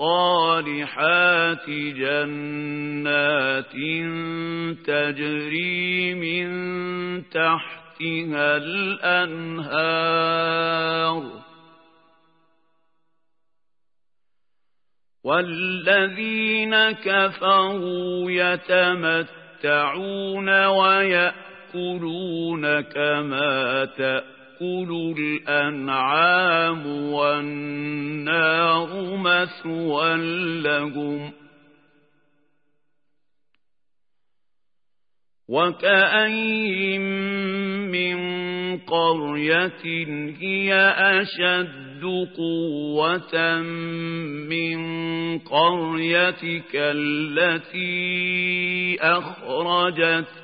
الصالحات جنات تجري من تحتها الأنهار. والذين كفروا يتمتعون ويأكلون كما تأكلون. تأكل الأنعام والنار مثوى لهم وكأين من قرية هي أشد قوة من قريتك التي أخرجت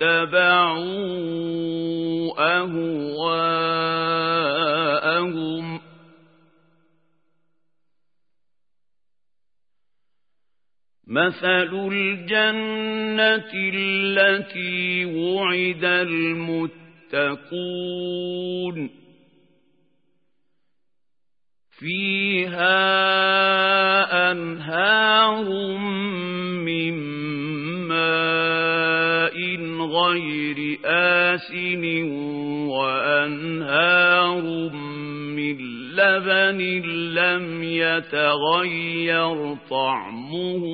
اتبعوا أهواءهم. مثل الجنة التي وعد المتقون. فيها أنهار من غير آسن وأنهار من لبن لم يتغير طعمه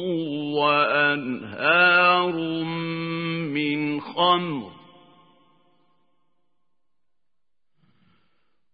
وأنهار من خمر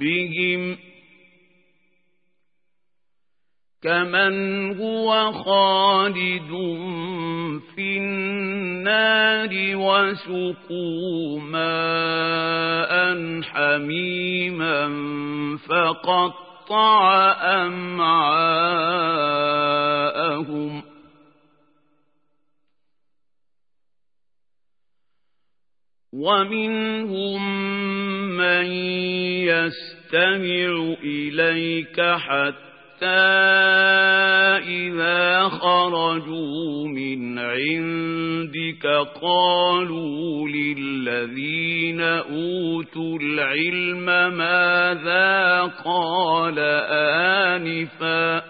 ربهم كمن هو خالد في النار وسقوا ماء حميما فقطع أمعاءهم ومنهم من يستمع إليك حتى إذا خرجوا من عندك قالوا للذين أوتوا العلم ماذا قال آنفاً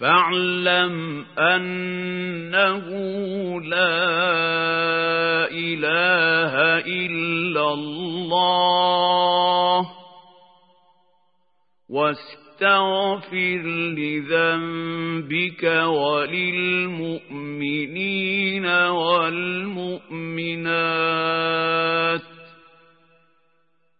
فاعلم أنه لا إله إلا الله. واستغفر لذنبك وللمؤمنين والمؤمنات.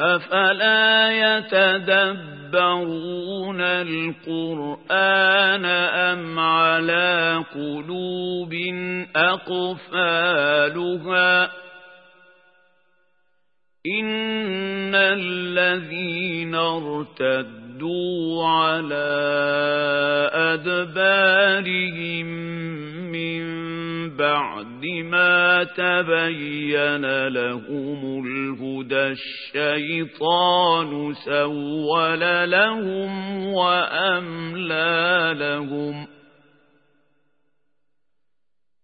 أفلا يتدبرون القرآن أم على قلوب أقفالها إن الذين ارتدوا على أدبارهم من بعد ما تبين لهم الهدى الشيطان سول لهم وأملى لهم.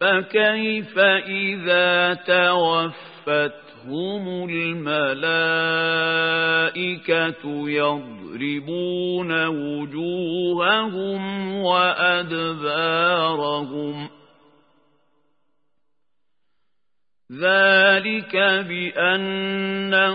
فكيف إذا توفتهم الملائكة يضربون وجوههم وأدبارهم ذلك بأنهم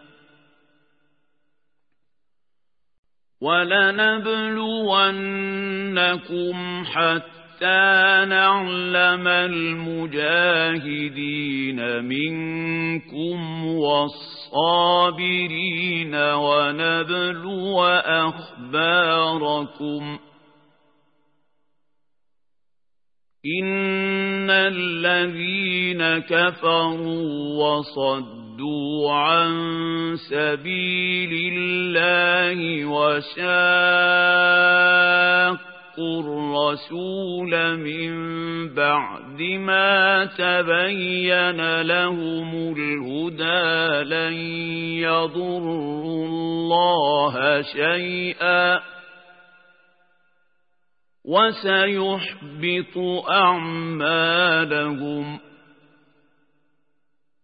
ولنبلونكم حتى نعلم المجاهدين منكم والصابرين ونبلو أخباركم إن الذين كفروا وصدوا عن سبيل الله وشاقوا الرسول من بعد ما تبين لهم الهدى لن يضروا الله شيئا وسيحبط أعمالهم